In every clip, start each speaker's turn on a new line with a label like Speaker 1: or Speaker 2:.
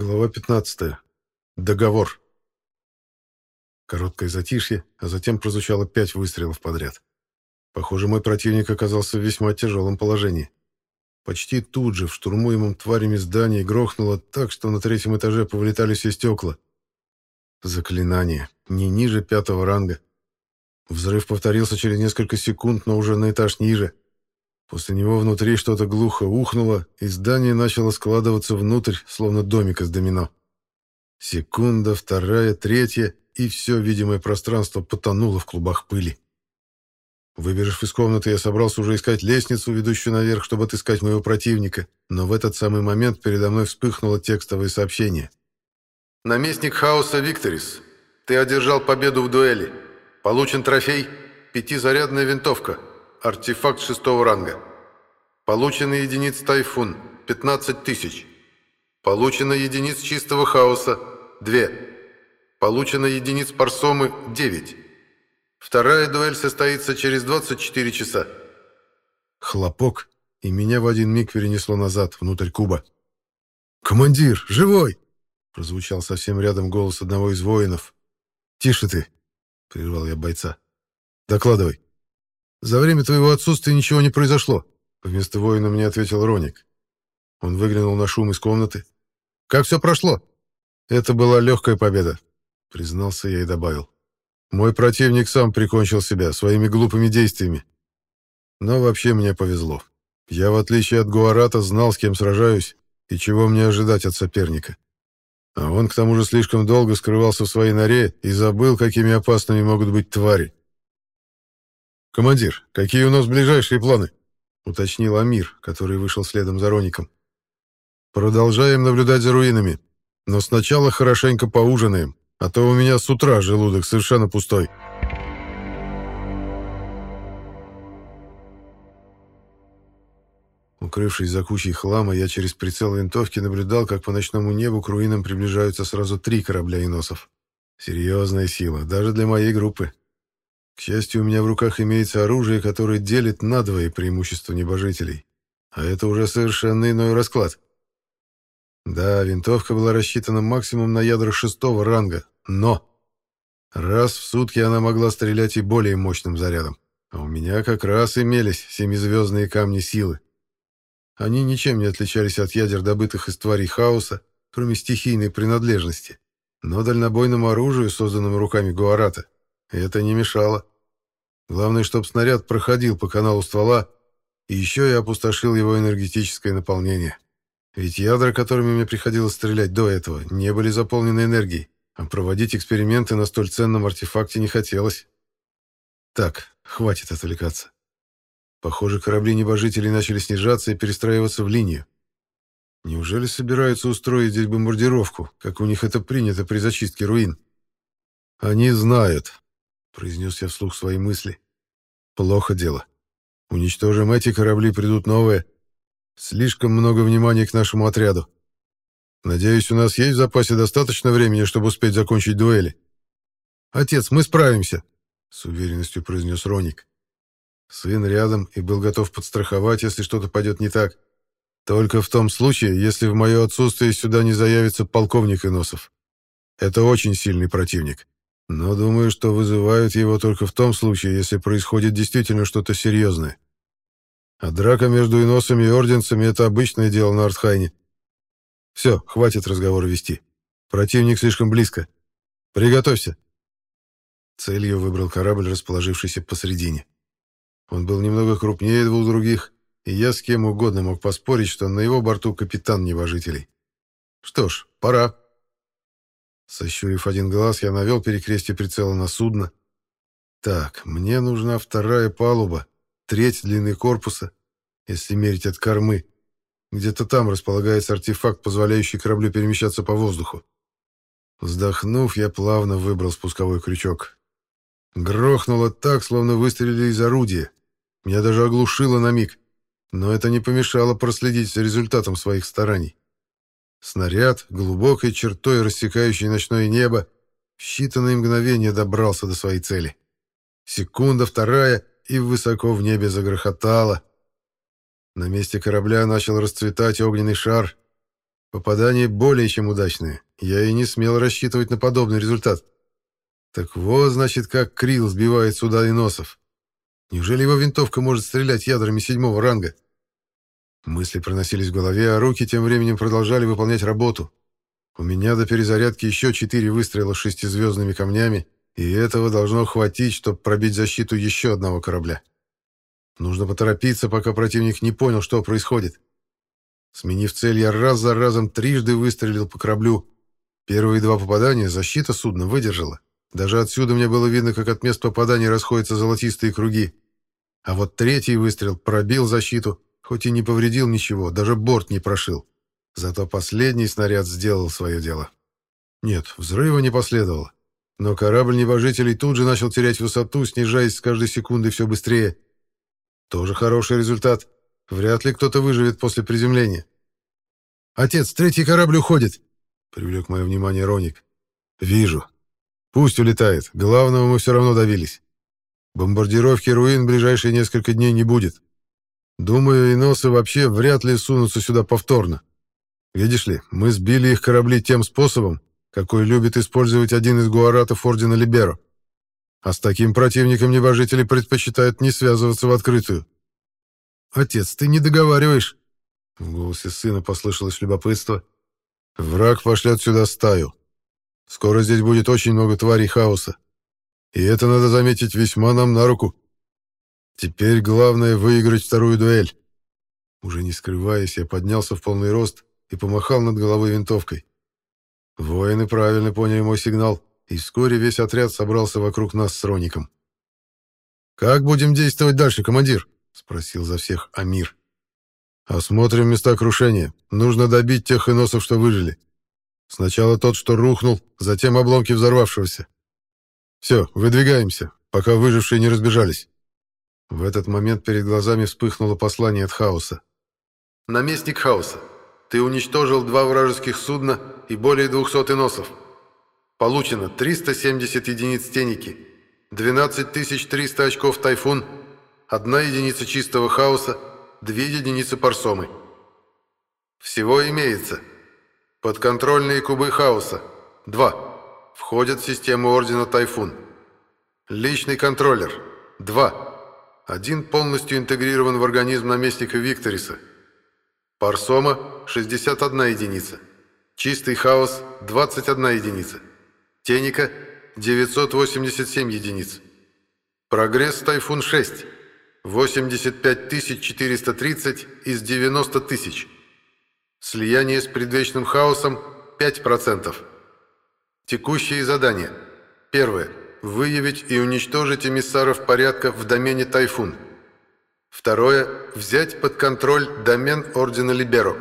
Speaker 1: Глава 15. Договор. Короткое затишье, а затем прозвучало пять выстрелов подряд. Похоже, мой противник оказался в весьма тяжелом положении. Почти тут же в штурмуемом тварями здании грохнуло так, что на третьем этаже повылетали все стекла. Заклинание. Не ниже пятого ранга. Взрыв повторился через несколько секунд, но уже на этаж ниже. После него внутри что-то глухо ухнуло, и здание начало складываться внутрь, словно домик из домино. Секунда, вторая, третья, и все видимое пространство потонуло в клубах пыли. Выбежав из комнаты, я собрался уже искать лестницу, ведущую наверх, чтобы отыскать моего противника, но в этот самый момент передо мной вспыхнуло текстовое сообщение. «Наместник хаоса Викторис, ты одержал победу в дуэли. Получен трофей — пятизарядная винтовка». Артефакт шестого ранга. Получено единиц Тайфун. 15 тысяч. Получено единиц чистого хаоса. 2. Получено единиц Парсомы. 9. Вторая дуэль состоится через 24 часа. Хлопок, и меня в один миг перенесло назад, внутрь куба. «Командир, живой!» Прозвучал совсем рядом голос одного из воинов. «Тише ты!» — прервал я бойца. «Докладывай». «За время твоего отсутствия ничего не произошло», — вместо воина мне ответил Роник. Он выглянул на шум из комнаты. «Как все прошло?» «Это была легкая победа», — признался я и добавил. «Мой противник сам прикончил себя своими глупыми действиями. Но вообще мне повезло. Я, в отличие от Гуарата, знал, с кем сражаюсь и чего мне ожидать от соперника. А он, к тому же, слишком долго скрывался в своей норе и забыл, какими опасными могут быть твари. «Командир, какие у нас ближайшие планы?» — уточнил Амир, который вышел следом за Роником. «Продолжаем наблюдать за руинами, но сначала хорошенько поужинаем, а то у меня с утра желудок совершенно пустой». Укрывшись за кучей хлама, я через прицел винтовки наблюдал, как по ночному небу к руинам приближаются сразу три корабля иносов. Серьезная сила, даже для моей группы. К счастью, у меня в руках имеется оружие, которое делит надвое преимущество небожителей. А это уже совершенно иной расклад. Да, винтовка была рассчитана максимум на ядра шестого ранга, но... Раз в сутки она могла стрелять и более мощным зарядом. А у меня как раз имелись семизвездные камни силы. Они ничем не отличались от ядер, добытых из тварей хаоса, кроме стихийной принадлежности. Но дальнобойному оружию, созданному руками Гуарата, это не мешало. Главное, чтобы снаряд проходил по каналу ствола, и еще я опустошил его энергетическое наполнение. Ведь ядра, которыми мне приходилось стрелять до этого, не были заполнены энергией, а проводить эксперименты на столь ценном артефакте не хотелось. Так, хватит отвлекаться. Похоже, корабли небожителей начали снижаться и перестраиваться в линию. Неужели собираются устроить здесь бомбардировку, как у них это принято при зачистке руин? Они знают, произнес я вслух свои мысли. Плохо дело. Уничтожим эти корабли, придут новые. Слишком много внимания к нашему отряду. Надеюсь, у нас есть в запасе достаточно времени, чтобы успеть закончить дуэли. Отец, мы справимся, с уверенностью произнес Роник. Сын рядом и был готов подстраховать, если что-то пойдет не так. Только в том случае, если в мое отсутствие сюда не заявится полковник Иносов. Это очень сильный противник. Но думаю, что вызывают его только в том случае, если происходит действительно что-то серьезное. А драка между иносами и орденцами — это обычное дело на Артхайне. Все, хватит разговора вести. Противник слишком близко. Приготовься. Целью выбрал корабль, расположившийся посредине. Он был немного крупнее двух других, и я с кем угодно мог поспорить, что на его борту капитан небожителей. Что ж, пора. Сощурив один глаз, я навел перекрестие прицела на судно. Так, мне нужна вторая палуба, треть длины корпуса, если мерить от кормы. Где-то там располагается артефакт, позволяющий кораблю перемещаться по воздуху. Вздохнув, я плавно выбрал спусковой крючок. Грохнуло так, словно выстрелили из орудия. Меня даже оглушило на миг, но это не помешало проследить за результатом своих стараний. Снаряд, глубокой чертой рассекающий ночное небо, в считанные мгновения добрался до своей цели. Секунда, вторая, и высоко в небе загрохотало. На месте корабля начал расцветать огненный шар. Попадание более чем удачное. Я и не смел рассчитывать на подобный результат. Так вот, значит, как Крил сбивает сюда и носов. Неужели его винтовка может стрелять ядрами седьмого ранга? Мысли проносились в голове, а руки тем временем продолжали выполнять работу. У меня до перезарядки еще четыре выстрела с шестизвездными камнями, и этого должно хватить, чтобы пробить защиту еще одного корабля. Нужно поторопиться, пока противник не понял, что происходит. Сменив цель, я раз за разом трижды выстрелил по кораблю. Первые два попадания защита судна выдержала. Даже отсюда мне было видно, как от мест попадания расходятся золотистые круги. А вот третий выстрел пробил защиту, хоть и не повредил ничего, даже борт не прошил. Зато последний снаряд сделал свое дело. Нет, взрыва не последовало. Но корабль небожителей тут же начал терять высоту, снижаясь с каждой секундой все быстрее. Тоже хороший результат. Вряд ли кто-то выживет после приземления. «Отец, третий корабль уходит!» — привлек мое внимание Роник. «Вижу. Пусть улетает. Главного мы все равно добились. Бомбардировки руин ближайшие несколько дней не будет. Думаю, иносы вообще вряд ли сунутся сюда повторно. Видишь ли, мы сбили их корабли тем способом, какой любит использовать один из гуаратов Ордена Либеро. А с таким противником небожители предпочитают не связываться в открытую. «Отец, ты не договариваешь!» В голосе сына послышалось любопытство. «Враг пошлет сюда стаю. Скоро здесь будет очень много тварей хаоса. И это, надо заметить, весьма нам на руку. Теперь главное — выиграть вторую дуэль». Уже не скрываясь, я поднялся в полный рост и помахал над головой винтовкой. Воины правильно поняли мой сигнал, и вскоре весь отряд собрался вокруг нас с Роником. «Как будем действовать дальше, командир?» — спросил за всех Амир. «Осмотрим места крушения. Нужно добить тех иносов, что выжили. Сначала тот, что рухнул, затем обломки взорвавшегося. Все, выдвигаемся, пока выжившие не разбежались». В этот момент перед глазами вспыхнуло послание от Хаоса. «Наместник Хаоса, ты уничтожил два вражеских судна и более 200 иносов. Получено 370 единиц теники, 12300 очков тайфун, одна единица чистого хаоса, две единицы парсомы. Всего имеется. Подконтрольные кубы хаоса. Два. Входят в систему Ордена Тайфун. Личный контроллер. Два. Один полностью интегрирован в организм наместника Викториса. Парсома – 61 единица. Чистый хаос – 21 единица. Теника – 987 единиц. Прогресс Тайфун 6 – 85 430 из 90 тысяч. Слияние с предвечным хаосом – 5%. Текущие задания. Первое. Выявить и уничтожить эмиссаров порядка в домене Тайфун. Второе. Взять под контроль домен Ордена Либеро.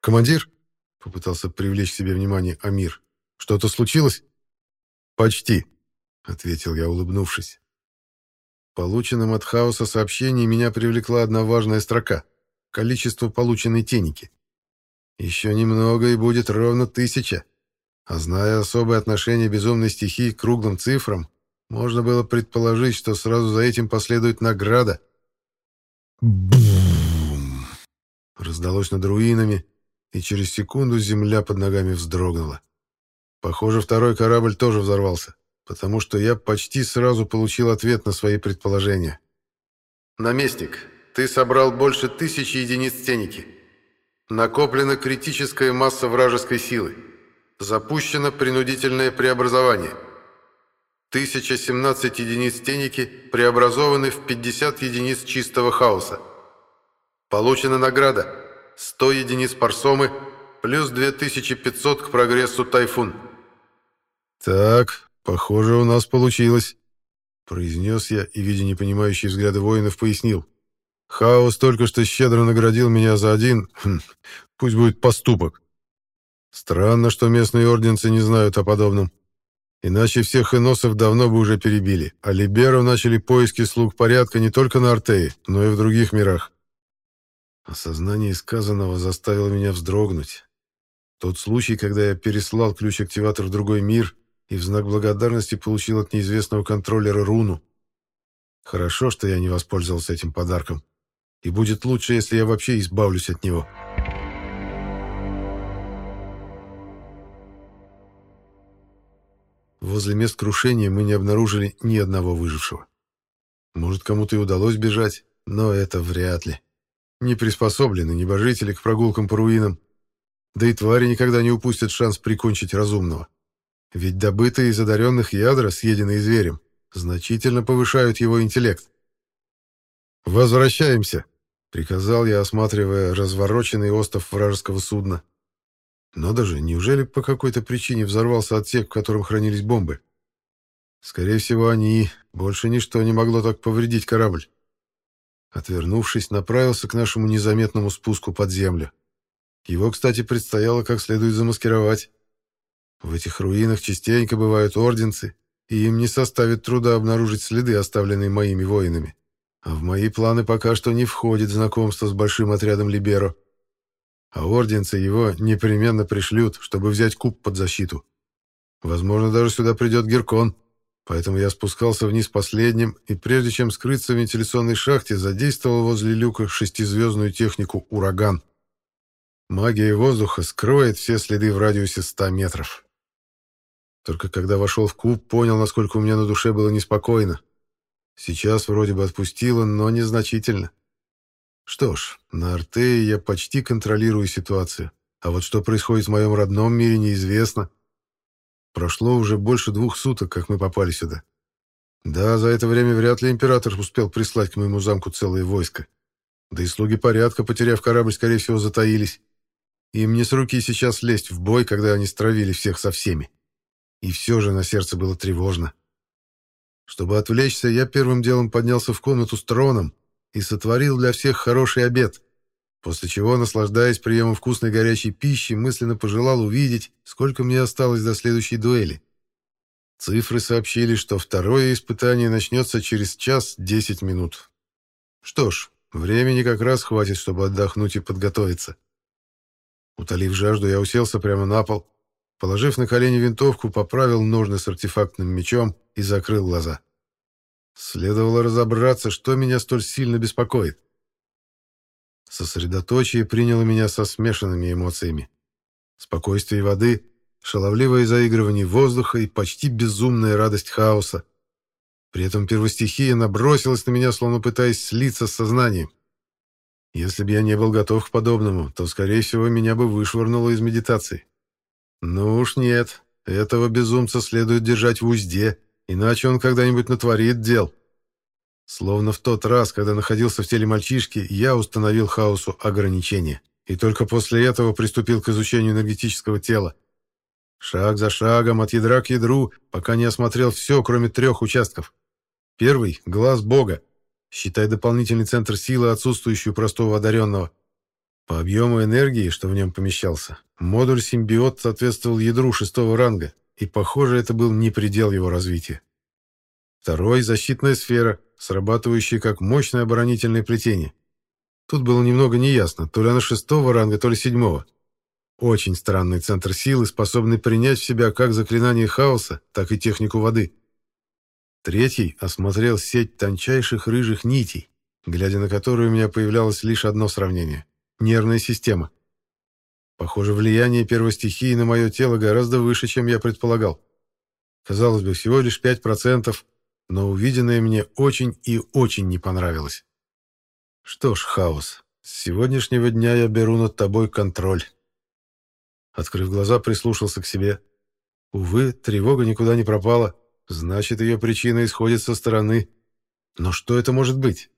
Speaker 1: «Командир?» — попытался привлечь к себе внимание Амир. «Что-то случилось?» «Почти», — ответил я, улыбнувшись. Полученным от хаоса сообщений меня привлекла одна важная строка — количество полученной теники. Еще немного, и будет ровно тысяча. А зная особое отношение безумной стихии к круглым цифрам, можно было предположить, что сразу за этим последует награда. Бум! Раздалось над руинами, и через секунду земля под ногами вздрогнула. Похоже, второй корабль тоже взорвался, потому что я почти сразу получил ответ на свои предположения. «Наместник, ты собрал больше тысячи единиц теники. Накоплена критическая масса вражеской силы. Запущено принудительное преобразование. 1017 единиц теники преобразованы в 50 единиц чистого хаоса. Получена награда 100 единиц парсомы плюс 2500 к прогрессу тайфун. «Так, похоже, у нас получилось», — произнес я и, видя непонимающие взгляды воинов, пояснил. «Хаос только что щедро наградил меня за один, хм, пусть будет поступок. Странно, что местные орденцы не знают о подобном. Иначе всех иносов давно бы уже перебили, а Либеру начали поиски слуг порядка не только на Артее, но и в других мирах. Осознание сказанного заставило меня вздрогнуть. Тот случай, когда я переслал ключ-активатор в другой мир и в знак благодарности получил от неизвестного контроллера руну. Хорошо, что я не воспользовался этим подарком. И будет лучше, если я вообще избавлюсь от него. Возле мест крушения мы не обнаружили ни одного выжившего. Может, кому-то и удалось бежать, но это вряд ли. Не приспособлены небожители к прогулкам по руинам. Да и твари никогда не упустят шанс прикончить разумного. Ведь добытые из одаренных ядра, съеденные зверем, значительно повышают его интеллект. «Возвращаемся!» — приказал я, осматривая развороченный остов вражеского судна. Но даже, неужели по какой-то причине взорвался отсек, в котором хранились бомбы? Скорее всего, они. Больше ничто не могло так повредить корабль. Отвернувшись, направился к нашему незаметному спуску под землю. Его, кстати, предстояло как следует замаскировать. В этих руинах частенько бывают орденцы, и им не составит труда обнаружить следы, оставленные моими воинами. А в мои планы пока что не входит знакомство с большим отрядом Либеро. А орденцы его непременно пришлют, чтобы взять куб под защиту. Возможно, даже сюда придет Геркон. Поэтому я спускался вниз последним, и прежде чем скрыться в вентиляционной шахте, задействовал возле люка шестизвездную технику «Ураган». Магия воздуха скроет все следы в радиусе 100 метров. Только когда вошел в куб, понял, насколько у меня на душе было неспокойно. Сейчас вроде бы отпустило, но незначительно. Что ж, на Артее я почти контролирую ситуацию. А вот что происходит в моем родном мире, неизвестно. Прошло уже больше двух суток, как мы попали сюда. Да, за это время вряд ли император успел прислать к моему замку целое войско. Да и слуги порядка, потеряв корабль, скорее всего, затаились. Им не с руки сейчас лезть в бой, когда они стравили всех со всеми. И все же на сердце было тревожно. Чтобы отвлечься, я первым делом поднялся в комнату с троном и сотворил для всех хороший обед, после чего, наслаждаясь приемом вкусной горячей пищи, мысленно пожелал увидеть, сколько мне осталось до следующей дуэли. Цифры сообщили, что второе испытание начнется через час десять минут. Что ж, времени как раз хватит, чтобы отдохнуть и подготовиться. Утолив жажду, я уселся прямо на пол, положив на колени винтовку, поправил ножны с артефактным мечом и закрыл глаза. Следовало разобраться, что меня столь сильно беспокоит. Сосредоточие приняло меня со смешанными эмоциями. Спокойствие воды, шаловливое заигрывание воздуха и почти безумная радость хаоса. При этом первостихия набросилась на меня, словно пытаясь слиться с сознанием. Если бы я не был готов к подобному, то, скорее всего, меня бы вышвырнуло из медитации. Ну уж нет, этого безумца следует держать в узде, иначе он когда-нибудь натворит дел. Словно в тот раз, когда находился в теле мальчишки, я установил хаосу ограничения. И только после этого приступил к изучению энергетического тела. Шаг за шагом, от ядра к ядру, пока не осмотрел все, кроме трех участков. Первый — глаз Бога. Считай дополнительный центр силы, отсутствующий у простого одаренного. По объему энергии, что в нем помещался, модуль симбиот соответствовал ядру шестого ранга, и, похоже, это был не предел его развития. Второй — защитная сфера, срабатывающая как мощное оборонительное плетение. Тут было немного неясно, то ли она шестого ранга, то ли седьмого. Очень странный центр силы, способный принять в себя как заклинание хаоса, так и технику воды. Третий осмотрел сеть тончайших рыжих нитей, глядя на которую у меня появлялось лишь одно сравнение — нервная система. Похоже, влияние первой стихии на мое тело гораздо выше, чем я предполагал. Казалось бы, всего лишь 5%, но увиденное мне очень и очень не понравилось. Что ж, хаос, с сегодняшнего дня я беру над тобой контроль. Открыв глаза, прислушался к себе. Увы, тревога никуда не пропала. Значит, ее причина исходит со стороны. Но что это может быть?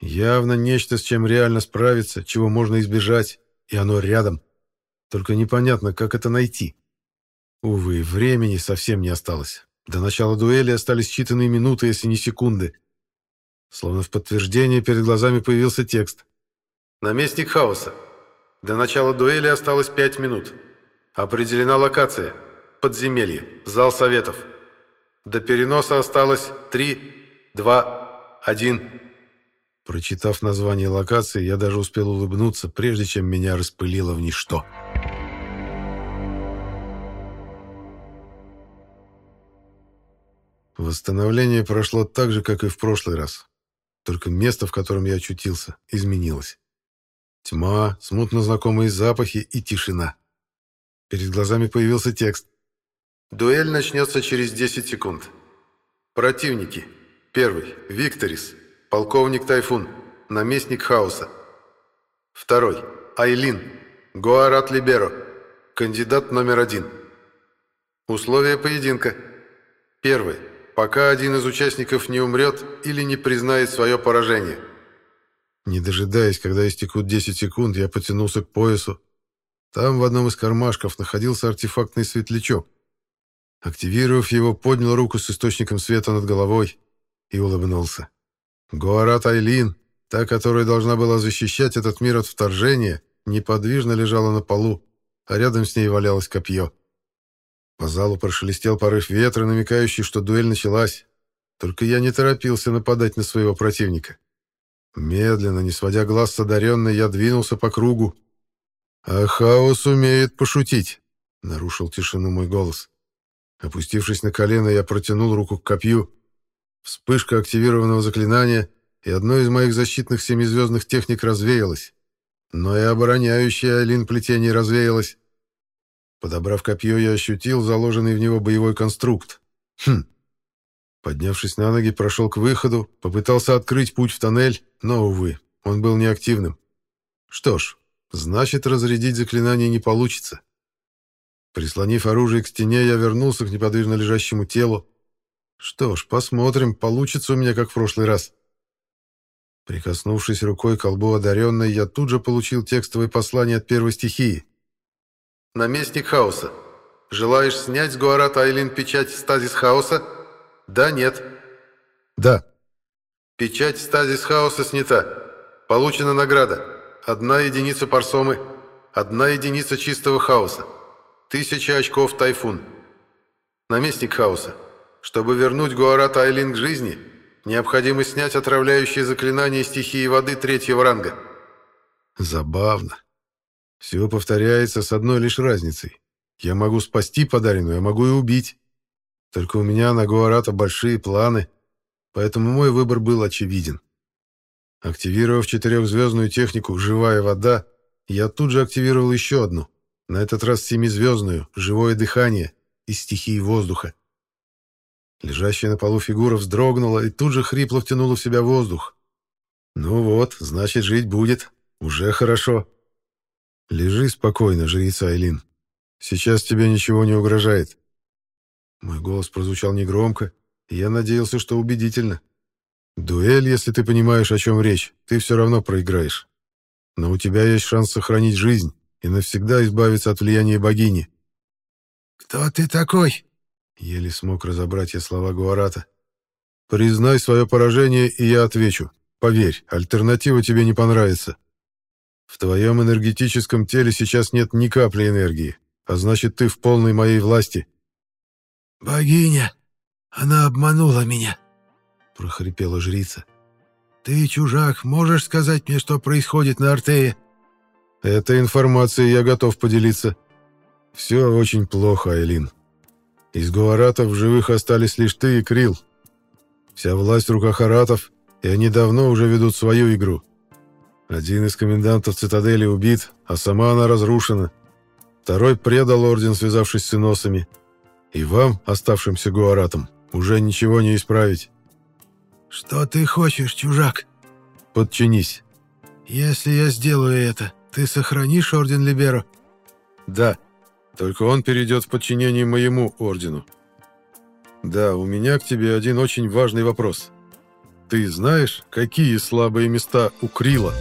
Speaker 1: Явно нечто, с чем реально справиться, чего можно избежать, и оно рядом. Только непонятно, как это найти. Увы, времени совсем не осталось. До начала дуэли остались считанные минуты, если не секунды. Словно в подтверждение перед глазами появился текст. «Наместник хаоса. До начала дуэли осталось пять минут. Определена локация. Подземелье. Зал советов. До переноса осталось три, два, один». Прочитав название локации, я даже успел улыбнуться, прежде чем меня распылило в ничто. Восстановление прошло так же, как и в прошлый раз. Только место, в котором я очутился, изменилось. Тьма, смутно знакомые запахи и тишина. Перед глазами появился текст. Дуэль начнется через 10 секунд. Противники. Первый. Викторис. Полковник Тайфун. Наместник Хаоса. Второй. Айлин. Гуарат Либеро. Кандидат номер один. Условия поединка. Первый. Пока один из участников не умрет или не признает свое поражение. Не дожидаясь, когда истекут 10 секунд, я потянулся к поясу. Там в одном из кармашков находился артефактный светлячок. Активировав его, поднял руку с источником света над головой и улыбнулся. Гуарат Айлин, та, которая должна была защищать этот мир от вторжения, неподвижно лежала на полу, а рядом с ней валялось копье. По залу прошелестел порыв ветра, намекающий, что дуэль началась. Только я не торопился нападать на своего противника. Медленно, не сводя глаз с одаренной, я двинулся по кругу. «А хаос умеет пошутить», — нарушил тишину мой голос. Опустившись на колено, я протянул руку к копью. Вспышка активированного заклинания, и одно из моих защитных семизвездных техник развеялось. Но и обороняющая Алин плетение развеялось. Подобрав копье, я ощутил заложенный в него боевой конструкт. Хм. Поднявшись на ноги, прошел к выходу, попытался открыть путь в тоннель, но, увы, он был неактивным. Что ж, значит, разрядить заклинание не получится. Прислонив оружие к стене, я вернулся к неподвижно лежащему телу. Что ж, посмотрим, получится у меня, как в прошлый раз. Прикоснувшись рукой к колбу одаренной, я тут же получил текстовое послание от первой стихии. Наместник хаоса. Желаешь снять с Гуарата Айлин печать стазис хаоса? Да, нет. Да. Печать стазис хаоса снята. Получена награда. Одна единица парсомы. Одна единица чистого хаоса. Тысяча очков тайфун. Наместник хаоса. Чтобы вернуть Гуарата Айлин к жизни, необходимо снять отравляющее заклинание стихии воды третьего ранга. Забавно. Все повторяется с одной лишь разницей. Я могу спасти подаренную, я могу и убить. Только у меня на Гуарата большие планы, поэтому мой выбор был очевиден. Активировав четырехзвездную технику «Живая вода», я тут же активировал еще одну, на этот раз семизвездную «Живое дыхание» из стихии воздуха. Лежащая на полу фигура вздрогнула и тут же хрипло втянула в себя воздух. «Ну вот, значит, жить будет. Уже хорошо». «Лежи спокойно, жрица Айлин. Сейчас тебе ничего не угрожает». Мой голос прозвучал негромко, и я надеялся, что убедительно. «Дуэль, если ты понимаешь, о чем речь, ты все равно проиграешь. Но у тебя есть шанс сохранить жизнь и навсегда избавиться от влияния богини».
Speaker 2: «Кто ты такой?»
Speaker 1: Еле смог разобрать я слова Гуарата. «Признай свое поражение, и я отвечу. Поверь, альтернатива тебе не понравится. В твоем энергетическом теле сейчас нет ни капли энергии, а значит, ты в полной моей власти».
Speaker 2: «Богиня, она обманула меня», — прохрипела жрица. «Ты, чужак, можешь сказать мне, что происходит на Артее?»
Speaker 1: «Этой информацией я готов поделиться. Все очень плохо, Айлин. Из гуаратов в живых остались лишь ты и Крил. Вся власть в руках аратов, и они давно уже ведут свою игру. Один из комендантов цитадели убит, а сама она разрушена. Второй предал орден, связавшись с иносами. И вам, оставшимся гуаратам, уже ничего не исправить.
Speaker 2: «Что ты хочешь, чужак?»
Speaker 1: «Подчинись».
Speaker 2: «Если я сделаю это, ты сохранишь орден Либеро?»
Speaker 1: «Да, только он перейдет в подчинение моему ордену». «Да, у меня к тебе один очень важный вопрос. Ты знаешь, какие слабые места у Крила?»